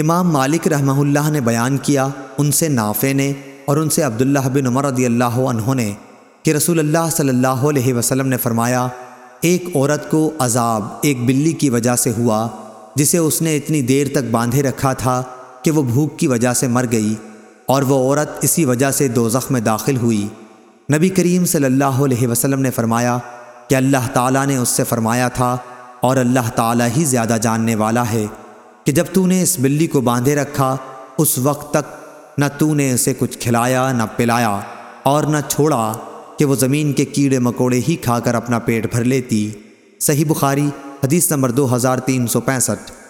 امام مالک رحمہ اللہ نے بیان کیا، ان سے نافع نے اور ان سے عبداللہ بن عمر رضی اللہ عنہ نے کہ رسول اللہ صلی اللہ علیہ وسلم نے فرمایا، ایک عورت کو عذاب، ایک بلی کی وجہ سے ہوا، جسے اس نے اتنی دیر تک باندھے رکھا تھا کہ وہ بھوک کی وجہ سے مر گئی اور وہ عورت اسی وجہ سے دو میں داخل ہوئی۔ نبی کریم صلی اللہ علیہ وسلم نے فرمایا کہ اللہ تعالیٰ نے اس سے فرمایا تھا اور اللہ تعالیٰ ہی زیادہ جاننے والا ہے۔ کہ جب تو نے اس بلی کو باندھے رکھا، اس وقت تک نہ تو نے اسے کچھ کھلایا، نہ پلایا اور نہ چھوڑا کہ وہ زمین کے کیڑے مکوڑے ہی کھا کر اپنا پیٹ بھر لیتی۔ صحیح بخاری، حدیث نمبر دو ہزار تین سو پینسٹھ۔